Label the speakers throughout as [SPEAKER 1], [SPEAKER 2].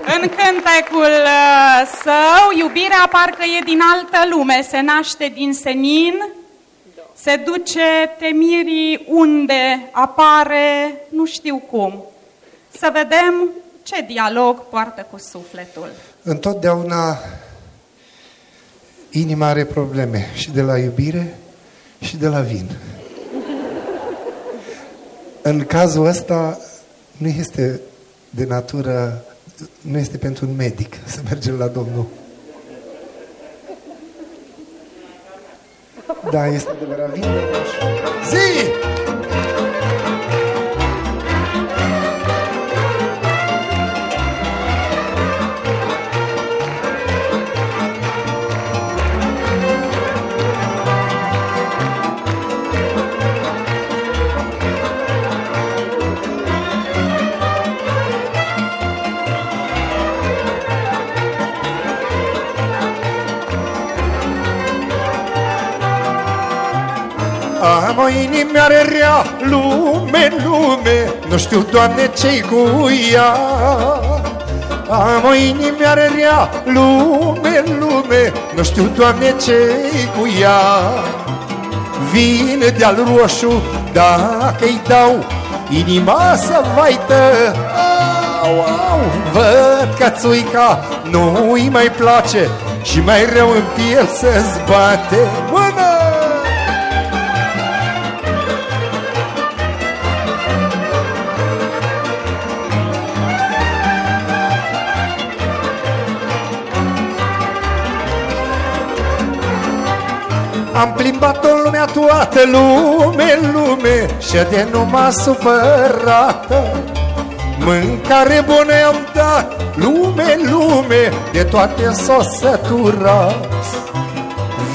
[SPEAKER 1] În cântecul uh, său, iubirea parcă e din altă lume, se naște din senin, se duce temirii unde apare, nu știu cum. Să vedem ce dialog poartă cu sufletul.
[SPEAKER 2] Întotdeauna inima are probleme și de la iubire și de la vin. În cazul ăsta nu este de natură, nu este pentru un medic să mergem la Domnul. Da, este de la vin. Zi! Am o inimioară rea, lume, lume Nu știu, Doamne, ce-i cu ea. Am o inimioară rea, lume, lume Nu știu, Doamne, ce-i cu ea. Vine de-al roșu, dacă-i dau Inima să vaită. Au, au, văd că țuica nu-i mai place Și mai rău în piel să-ți bate Am plimbat-o în lumea toată, lume, lume Și de nu m-a supărată Mâncare bună am dat, lume, lume De toate s-o săturat.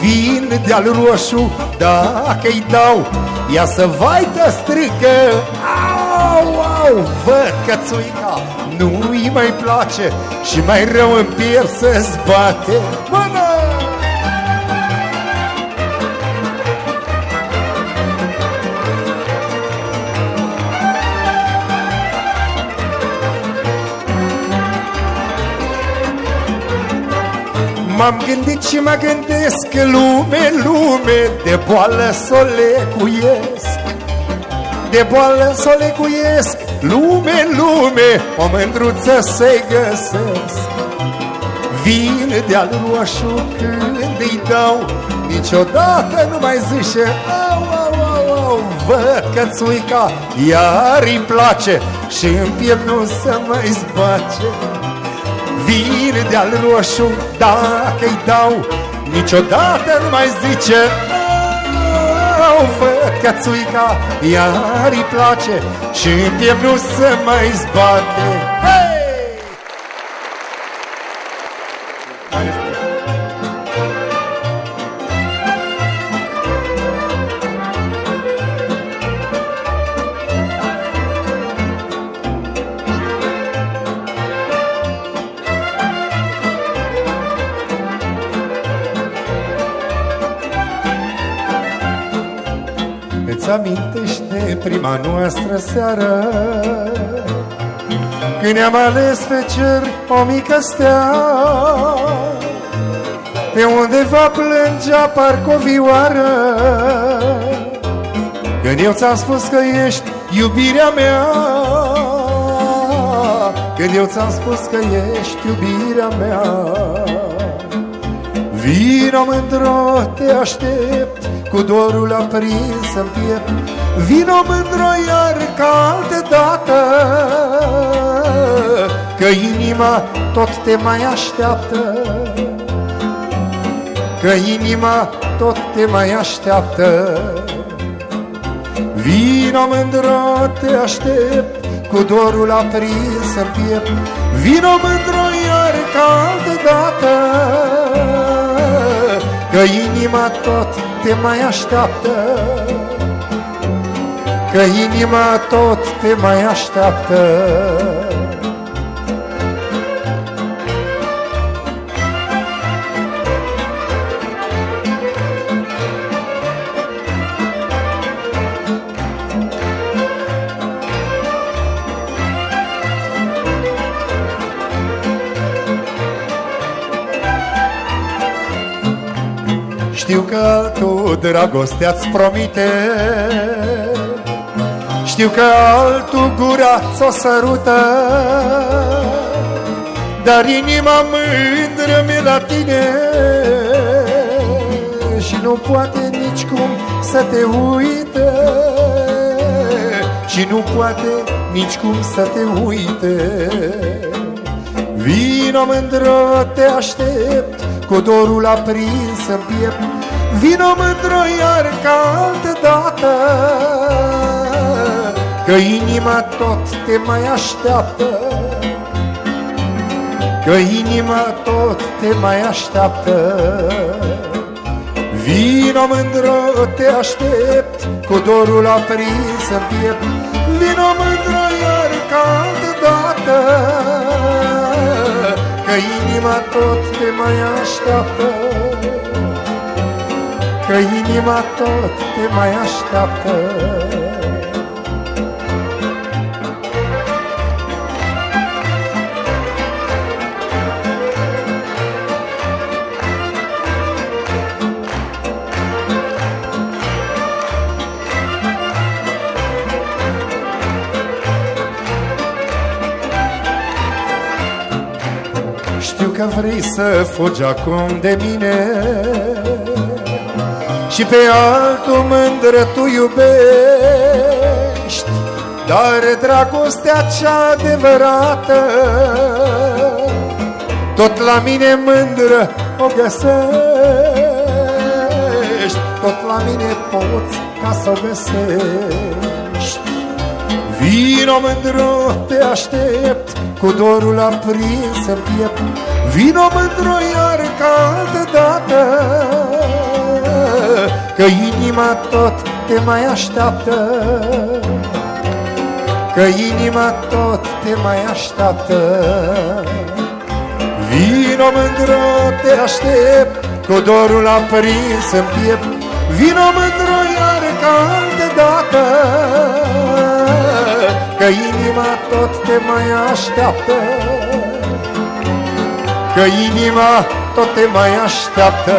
[SPEAKER 2] Vin de-al roșu, dacă-i dau Ea să vaită strigă Au, au, văd că țuica nu-i mai place Și mai rău în pier să-ți bate Mână! M-am gândit și mă gândesc lume, lume De boală să o lecuiesc. De boală să o lecuiesc Lume, lume O mândruță să-i găsesc. Vin de-al roșu când îi dau Niciodată nu mai zice Au, au, au, au Văd că țuica iar îi place și în piept nu se mai zbace Vine de-al roșu, dacă-i dau Niciodată nu mai zice Au, văd că țuica iar îi place Și în piept nu se mai zbate hey! Îți amintești de prima noastră seară? Când ne-am ales pe cer o mică stea Pe undeva plângea parcă o vioară. Când eu ți-am spus că ești iubirea mea Când eu ți-am spus că ești iubirea mea Vino mândro, te aștept cu dorul aprins în piept. Vino mândro iar ca altă dată Că inima tot te mai așteaptă. Că inima tot te mai așteaptă. Vino mândro, te aștept cu dorul aprins în piept. Vino mândro iar ca altă dată Că inima tot te mai așteaptă. Că inima tot te mai așteaptă Știu că altul dragostea-ți promite. Știu că altul gura ți-o sărută. Dar inima mândră mi la tine. Și nu poate nici cum să te uite Și nu poate nici cum să te uite Vino mândră, te aștept Cu dorul aprins în piept Vino mândră iar ca altă dată Că inima tot te mai așteaptă. Că inima tot te mai așteaptă. Vino mândră, te aștept Cu dorul aprins în piept. Vino mândră iar ca altă dată Că inima tot te mai așteaptă. Că inima tot te mai așteaptă Știu că vrei să fugi acum de mine. Și pe altul mândră tu iubești. Dar dragostea cea adevărată Tot la mine mândră o găsești. Tot la mine poți ca să o găsești Vino mândră, te aștept cu dorul aprins în piept. Vino mândro iar ca altă dată Că inima tot te mai așteaptă. Că inima tot te mai așteaptă. Vino mândro, te aștept Cu dorul aprins în piept. Vino mândro iar ca altă dată Că inima tot te mai așteaptă. Că inima tot te mai așteaptă